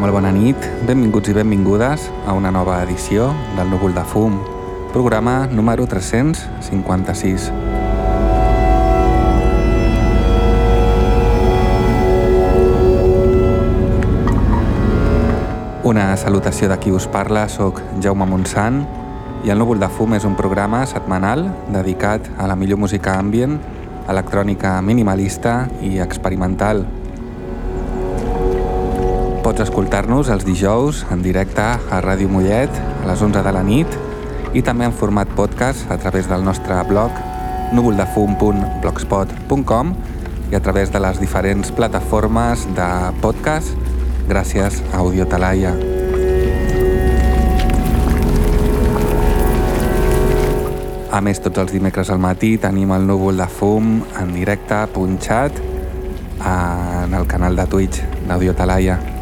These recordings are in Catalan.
molt bona nit, benvinguts i benvingudes a una nova edició del Núvol de Fum, programa número 356. Una salutació de qui us parla, sóc Jaume Montsant i el Núvol de Fum és un programa setmanal dedicat a la millor música ambient, electrònica minimalista i experimental pots escoltar-nos els dijous en directe a Ràdio Mollet a les 11 de la nit i també en format podcast a través del nostre blog núvoldefum.blogspot.com i a través de les diferents plataformes de podcast gràcies a Audiotalaia. A més, tots els dimecres al matí tenim el núvol de fum en directe, punxat, en el canal de Twitch d'Audiotalaia. Talaia.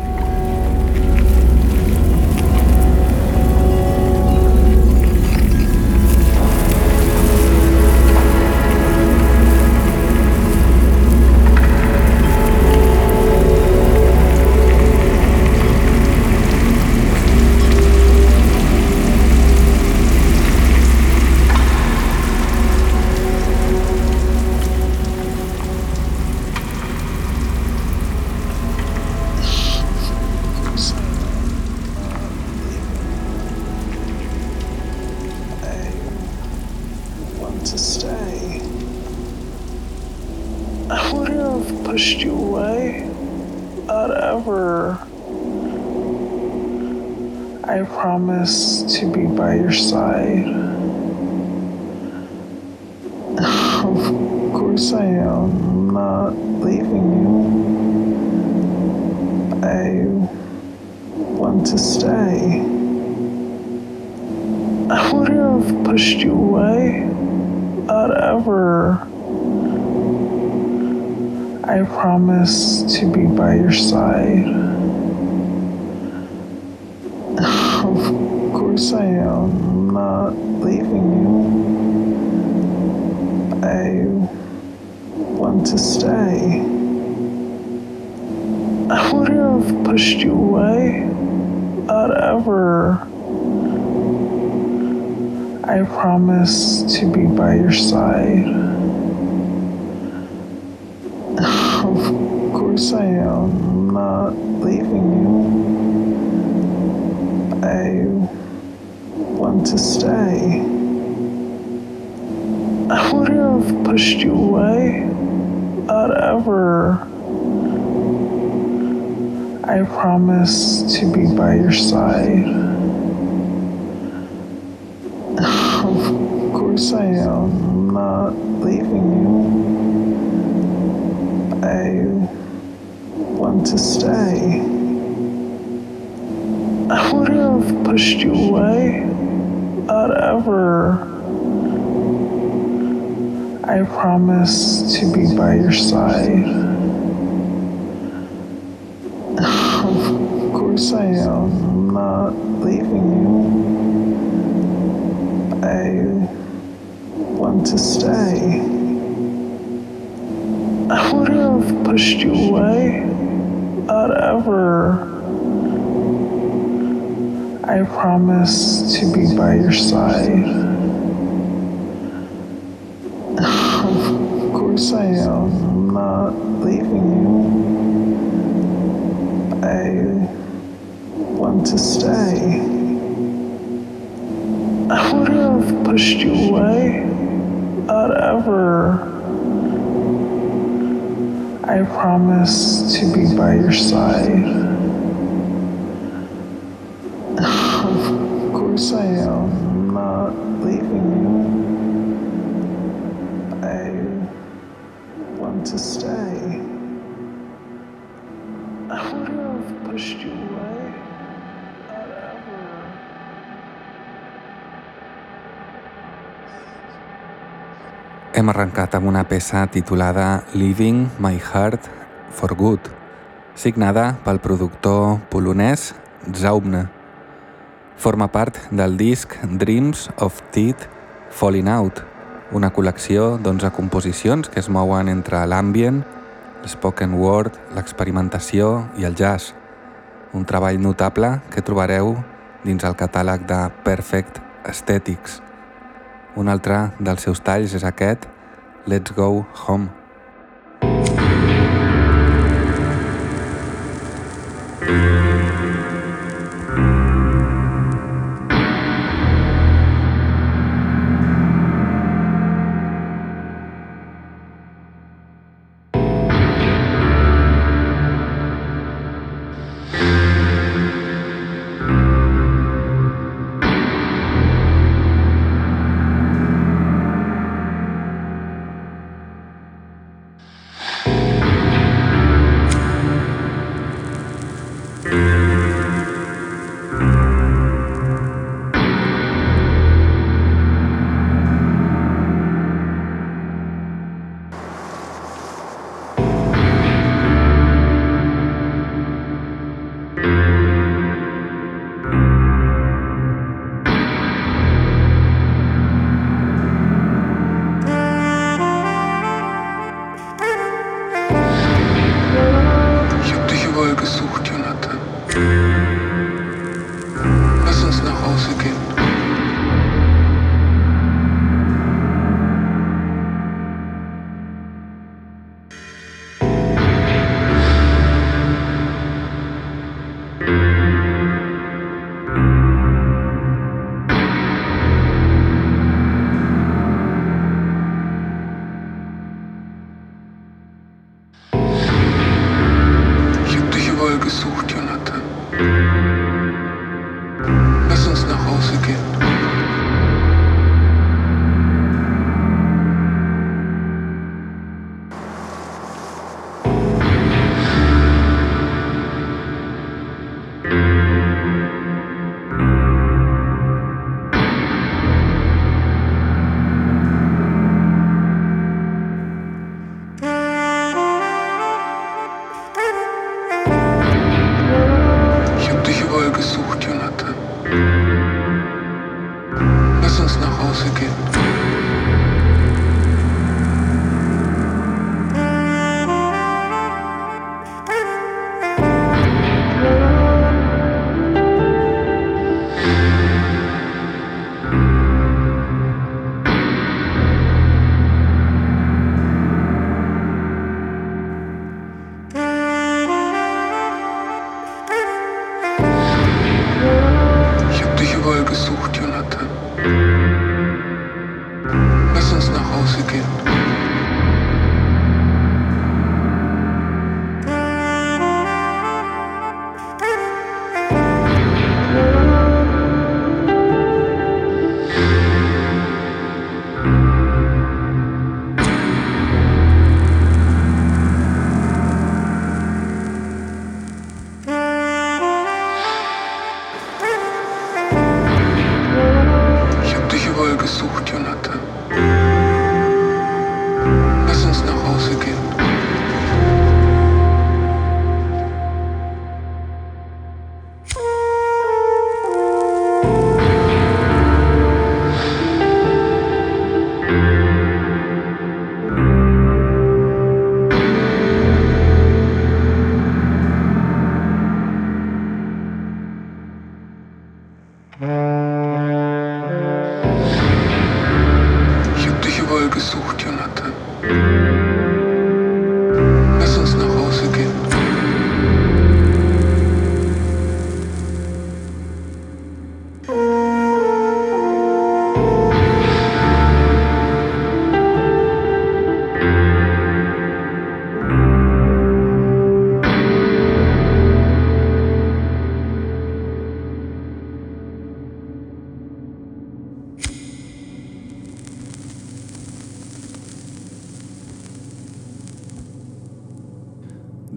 want to stay. I wouldn't have pushed you away. Not ever. I promise to be by your side. of course I am. I'm not leaving you. I want to stay. I wouldn't have pushed you away whatever. I promise to be by your side. of course I am. I'm not leaving you. I want to stay. I wouldn't have pushed you away. Not ever. I promise to be by your side. of course I am. I'm not leaving you. I want to stay. I would have pushed you away. Not ever. I promise to be by your side. I'm not leaving you. I want to stay. I would have pushed you away. Not ever. I promise to be by your side. of course I am. I'm not leaving you. I want to stay. I would have pushed you away. Not ever. I promise to be by your side. of course I am. Hem arrencat amb una peça titulada Living My Heart for Good, signada pel productor polonès Zaubne. Forma part del disc Dreams of Teeth Falling Out, una col·lecció d'11 composicions que es mouen entre l'ambient, l'espoken word, l'experimentació i el jazz. Un treball notable que trobareu dins el catàleg de Perfect Aesthetics. Un altre dels seus talls és aquest, Let's Go Home.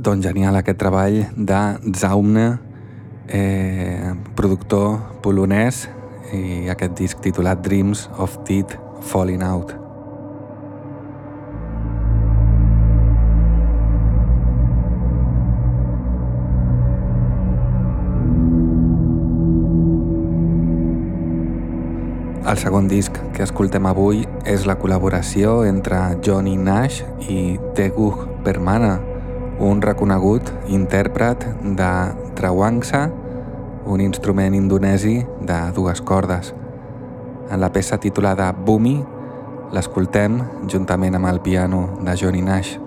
Doncs genial aquest treball de Zaumne, eh, productor polonès, i aquest disc titulat Dreams of Teeth Falling Out. El segon disc que escoltem avui és la col·laboració entre Johnny Nash i Teguh Permana, un reconegut intèrpret de rawangsa, un instrument indonesi de dues cordes. En la peça titulada Bumi l'escoltem juntament amb el piano de Johnny Nash.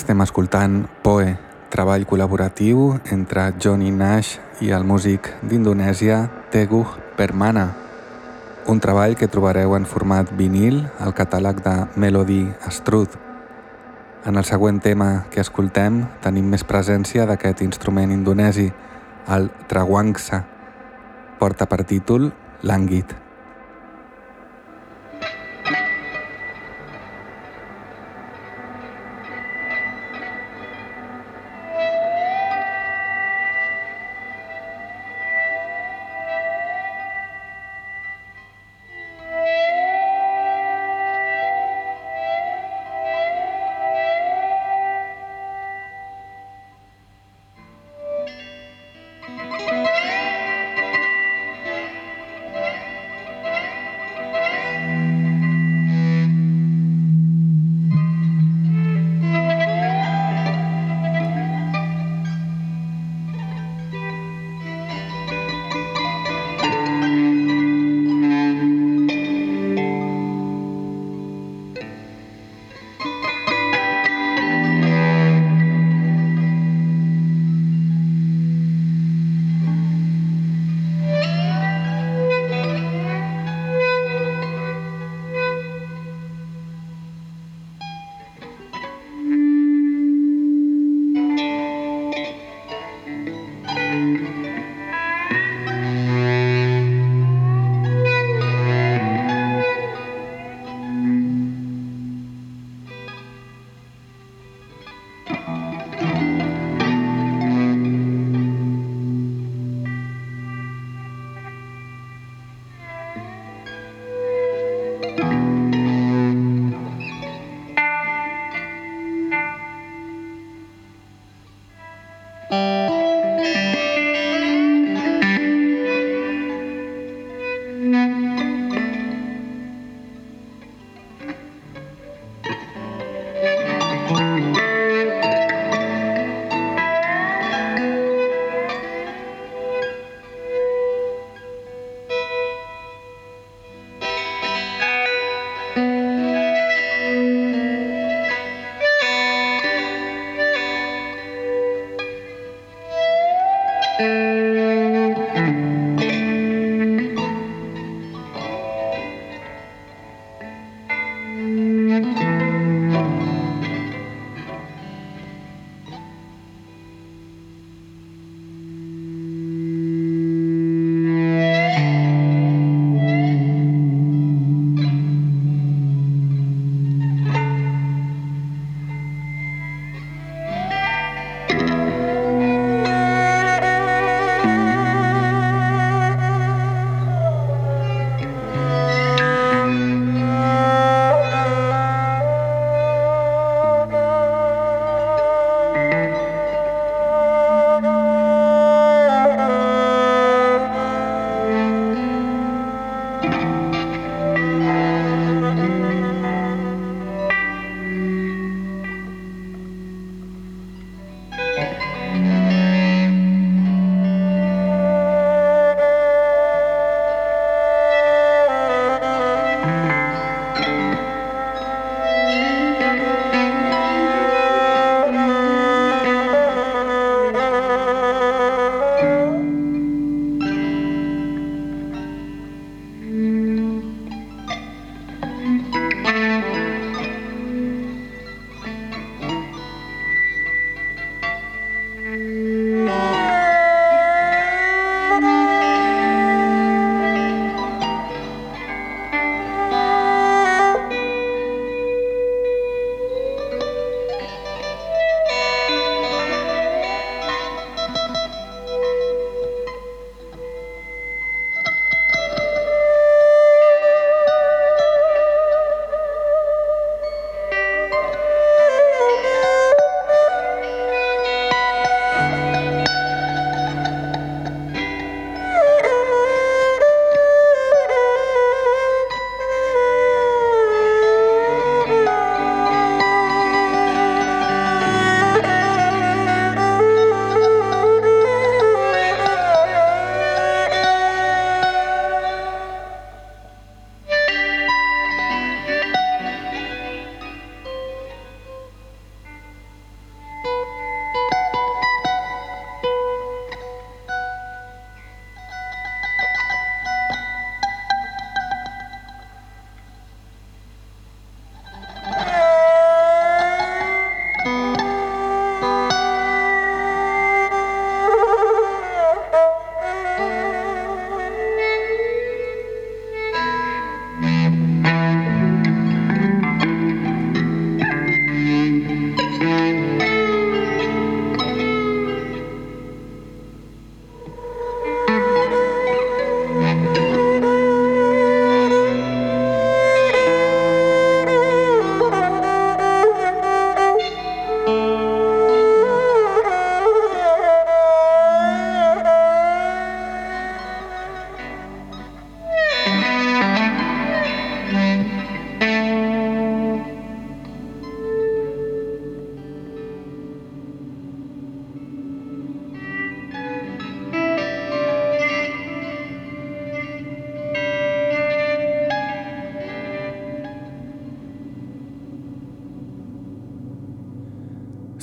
Estem escoltant Poe, treball col·laboratiu entre Johnny Nash i el músic d'Indonèsia Teguh Permana, un treball que trobareu en format vinil al catàleg de Melody Struth. En el següent tema que escoltem tenim més presència d'aquest instrument indonesi, el Trawangsa. Porta per títol Languid.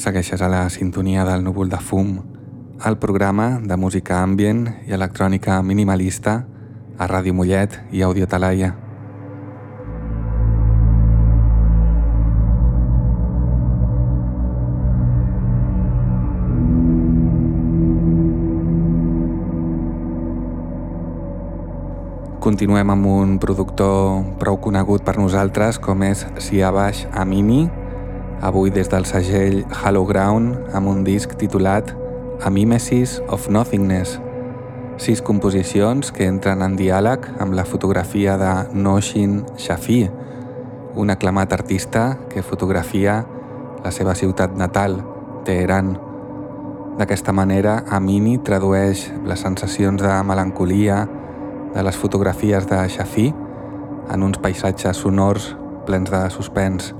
Segueixes a la sintonia del núvol de fum, el programa de música ambient i electrònica minimalista a Ràdio Mollet i Audio Talaia. Continuem amb un productor prou conegut per nosaltres com és Siavash Amini, avui des del segell Hollow Ground amb un disc titulat A Mimesis of Nothingness, sis composicions que entren en diàleg amb la fotografia de Noshin Shafi, un aclamat artista que fotografia la seva ciutat natal, Teheran. D'aquesta manera, Amini tradueix les sensacions de melancolia, de les fotografies de Xafí en uns paisatges sonors plens de suspens.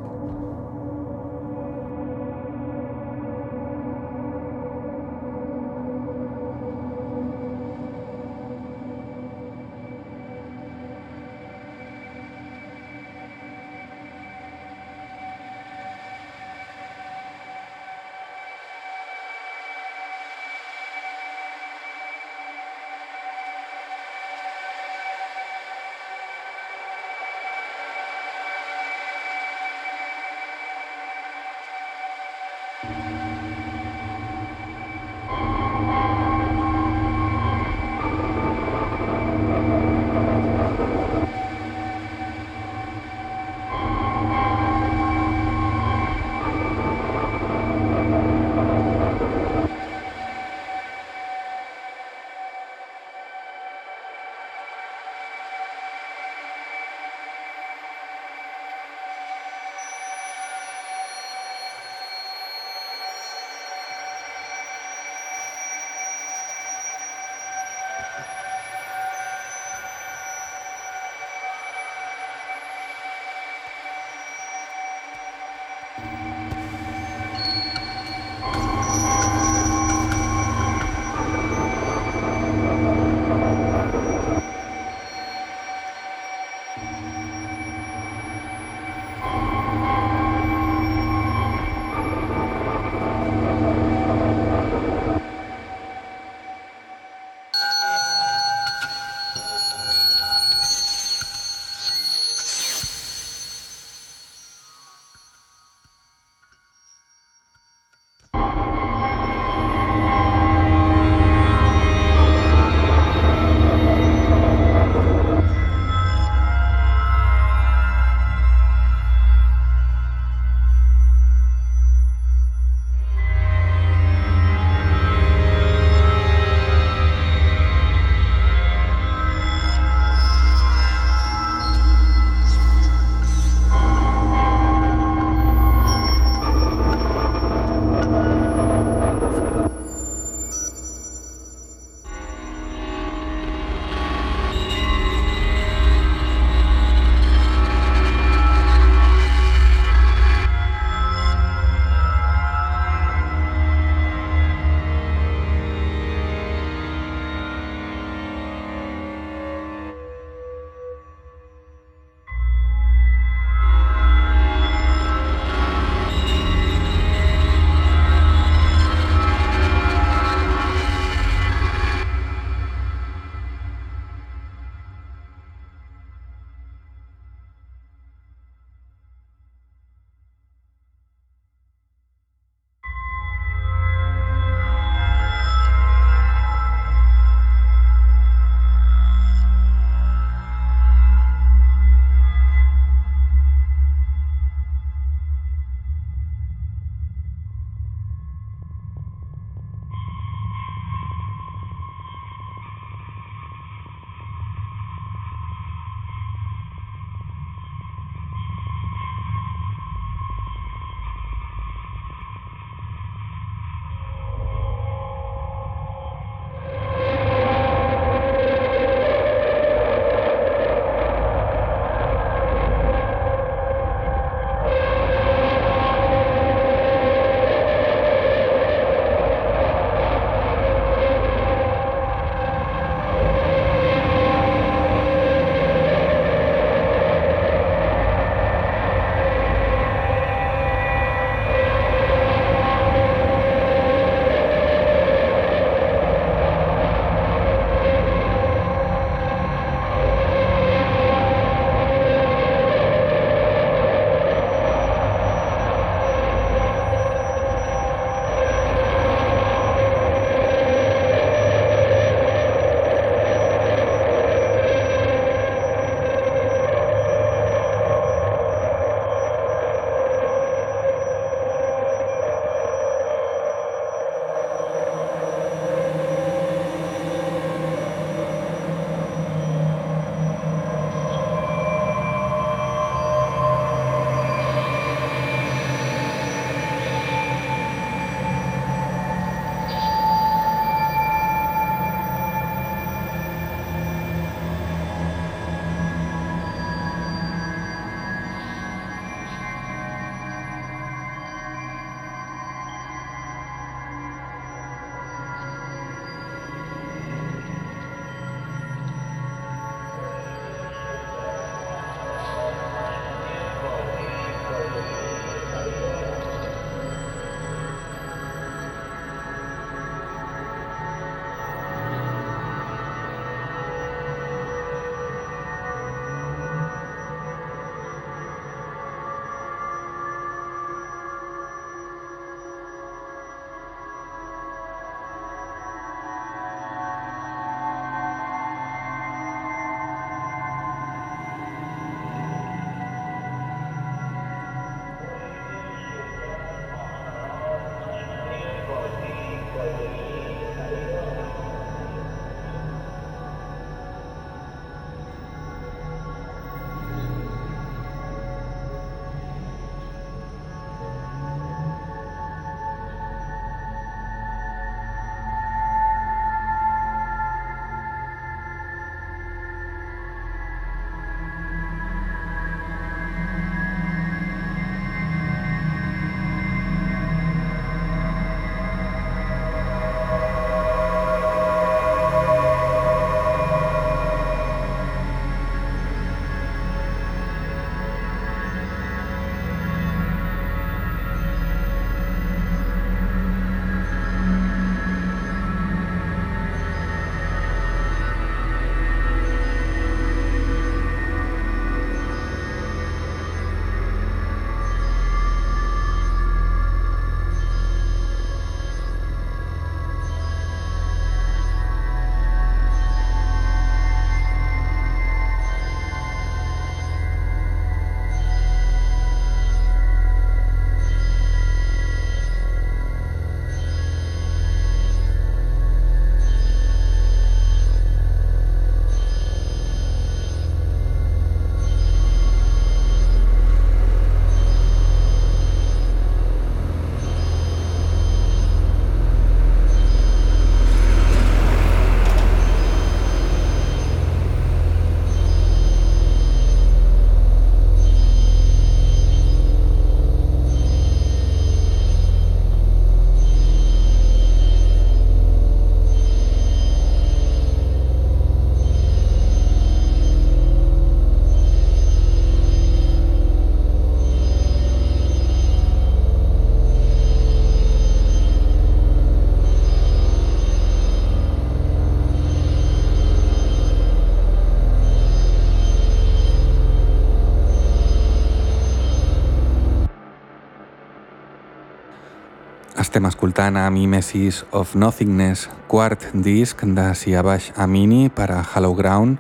Estem escoltant a Mimesis of Nothingness, quart disc de Siavash Amini per a Hollow Ground,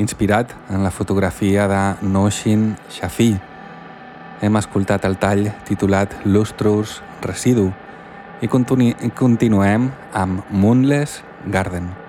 inspirat en la fotografia de Noshin Shafi. Hem escoltat el tall titulat Lustrous Residu i continuem amb Moonless Garden.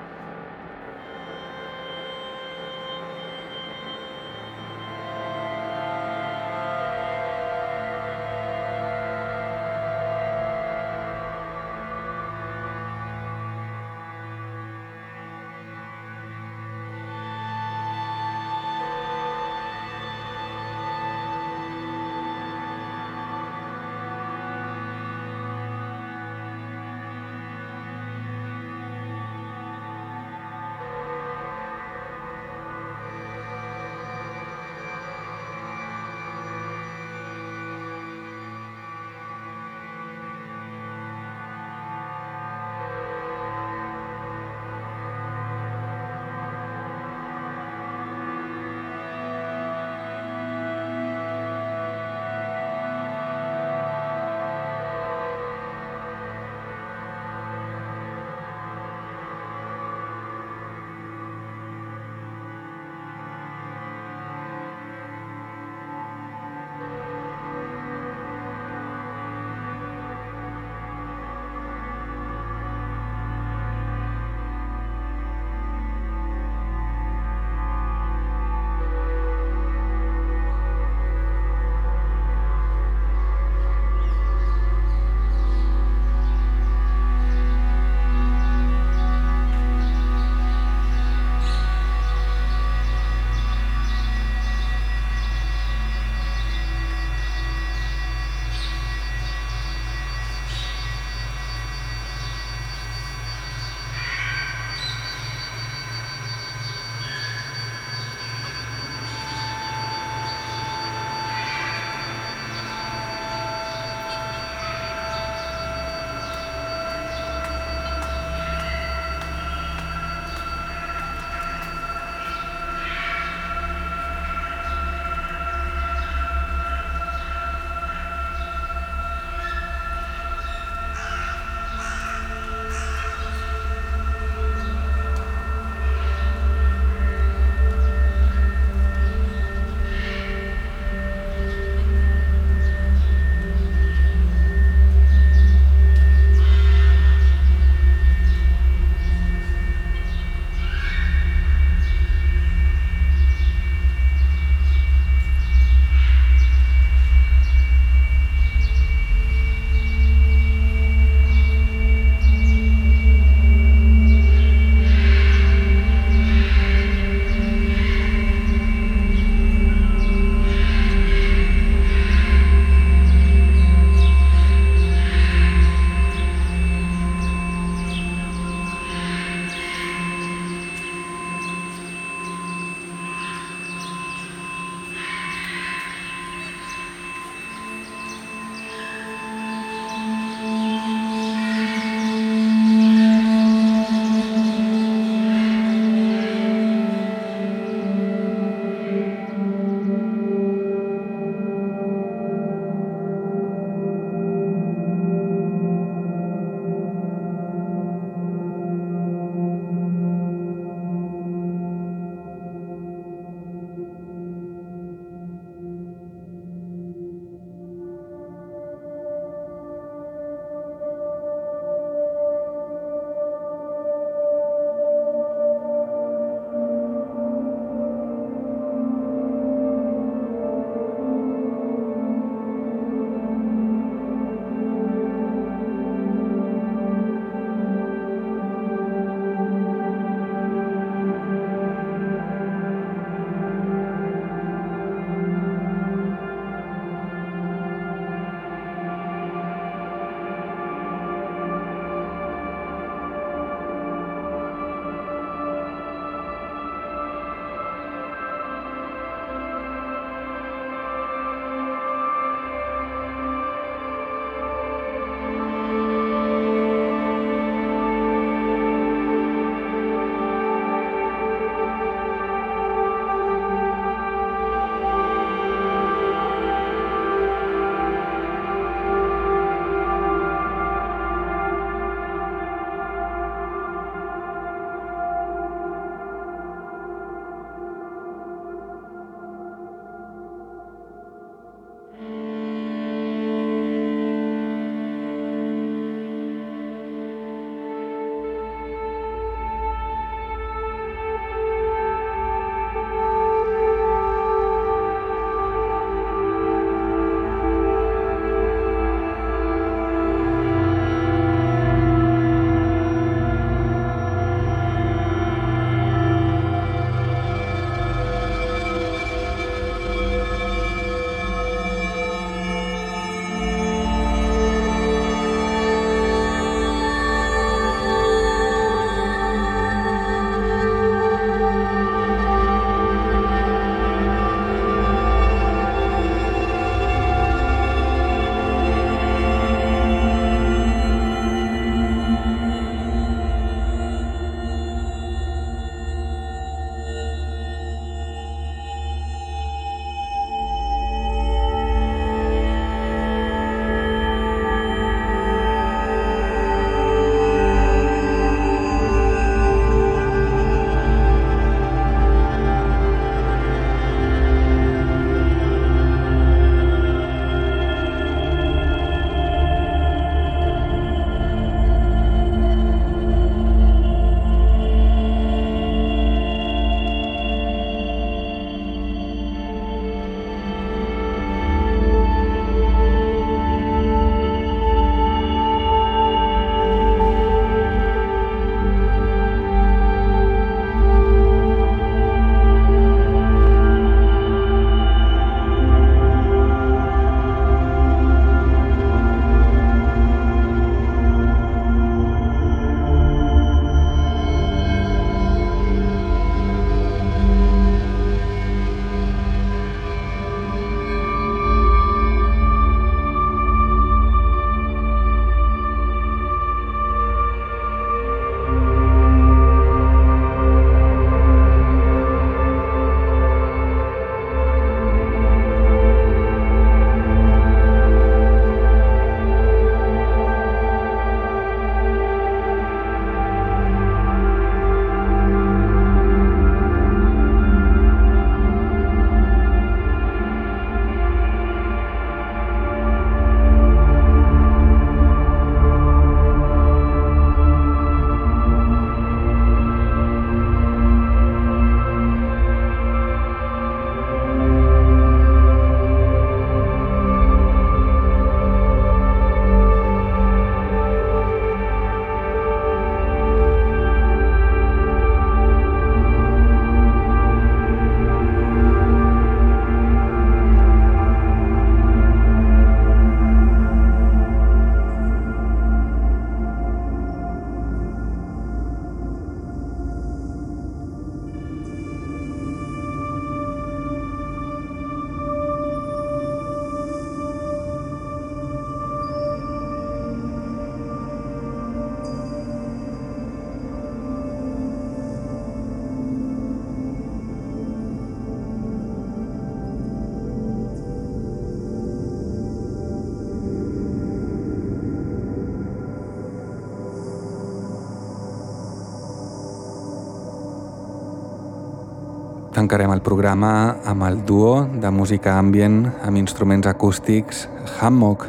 Tancarem el programa amb el duo de música ambient amb instruments acústics Hammock,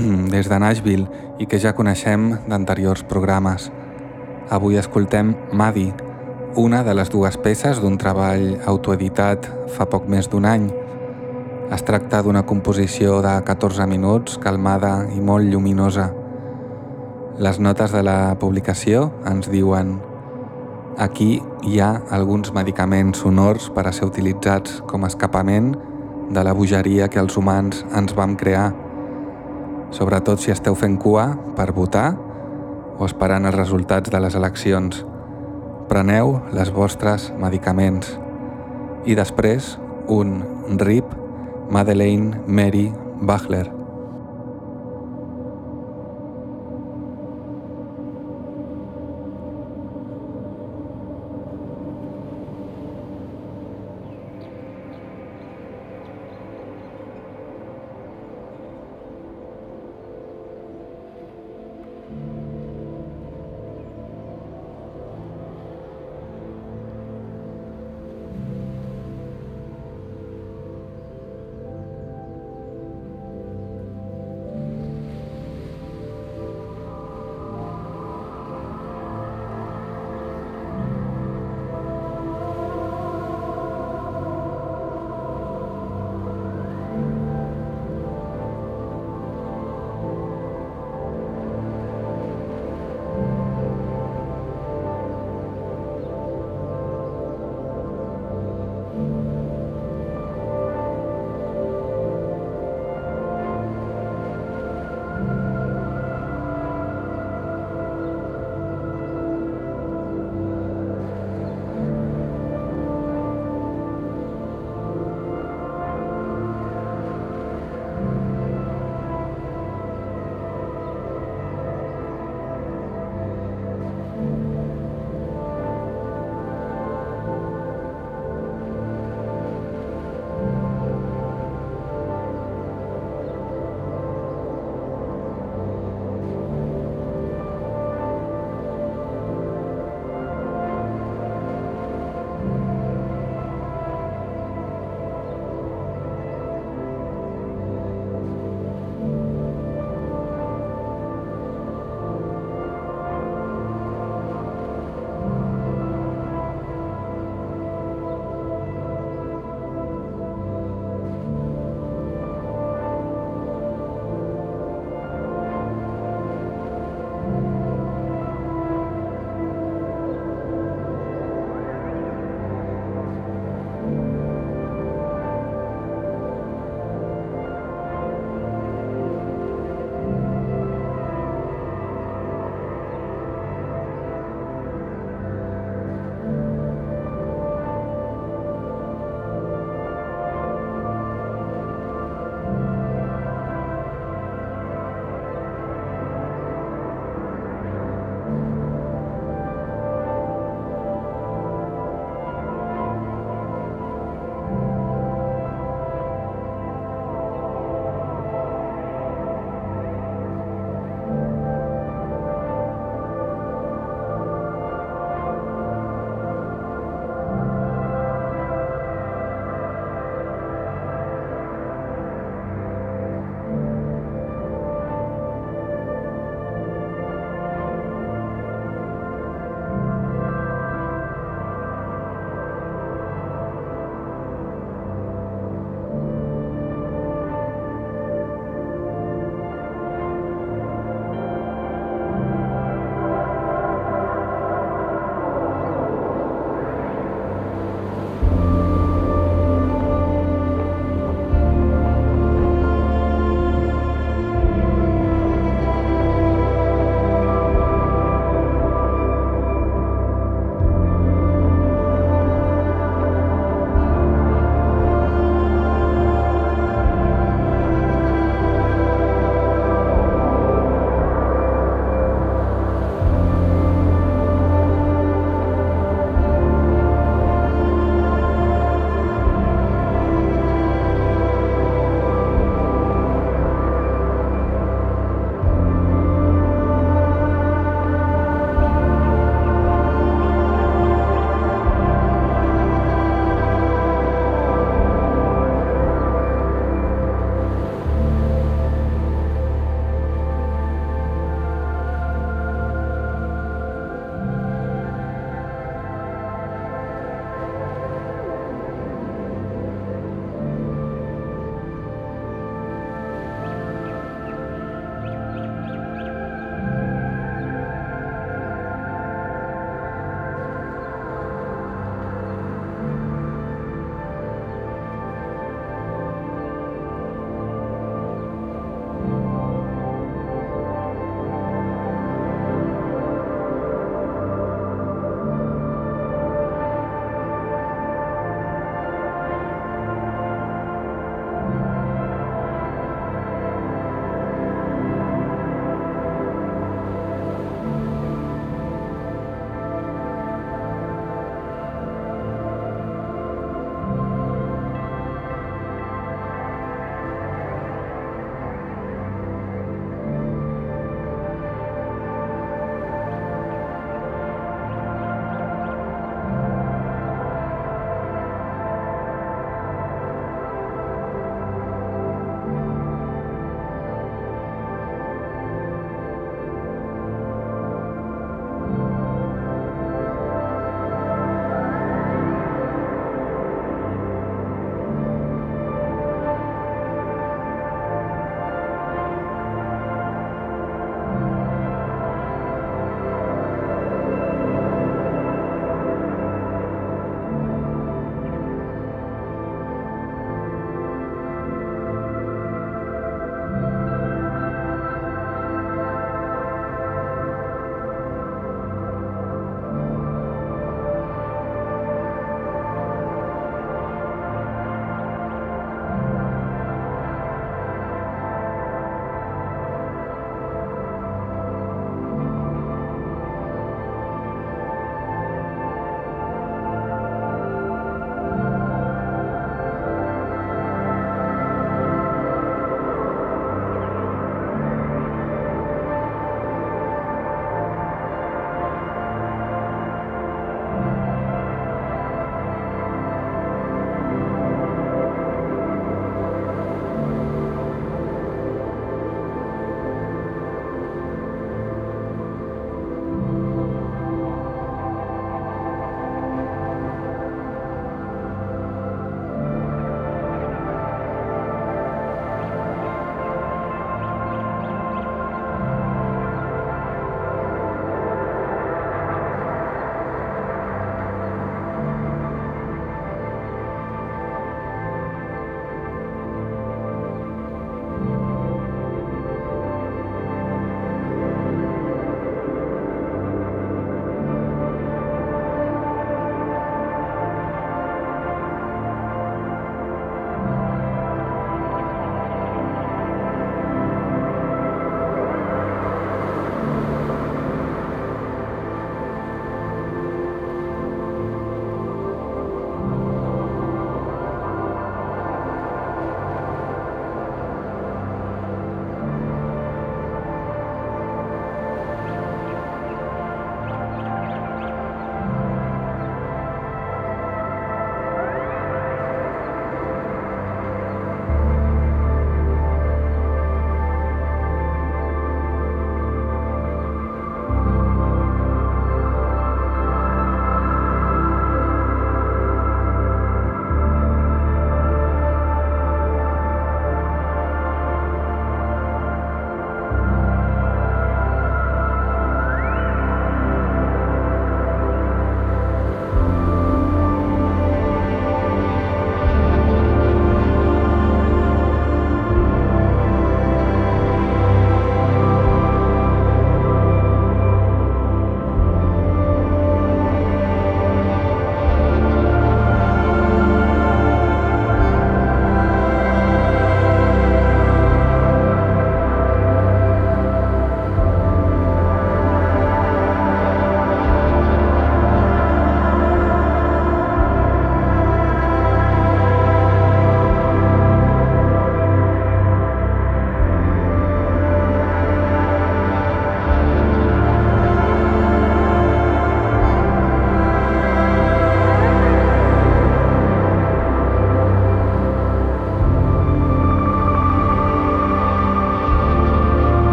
des de Nashville i que ja coneixem d'anteriors programes. Avui escoltem Madi, una de les dues peces d'un treball autoeditat fa poc més d'un any. Es tracta d'una composició de 14 minuts, calmada i molt lluminosa. Les notes de la publicació ens diuen Aquí hi ha alguns medicaments sonors per a ser utilitzats com a escapament de la bogeria que els humans ens vam crear, sobretot si esteu fent cua per votar o esperant els resultats de les eleccions. Preneu les vostres medicaments. I després, un RIP Madeleine Mary Bachler.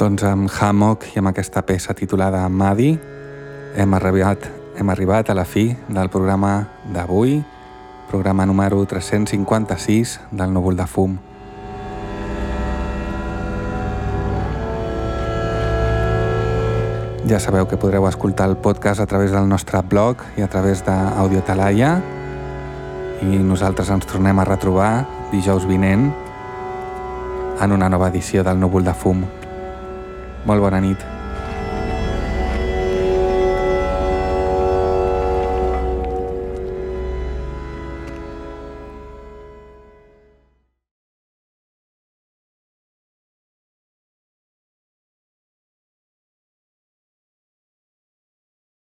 Doncs amb Hammock i amb aquesta peça titulada Madi hem arribat, hem arribat a la fi del programa d'avui, programa número 356 del Núvol de Fum. Ja sabeu que podreu escoltar el podcast a través del nostre blog i a través d'Audio Talaia i nosaltres ens tornem a retrobar dijous vinent en una nova edició del Núvol de Fum. Molt bona nit.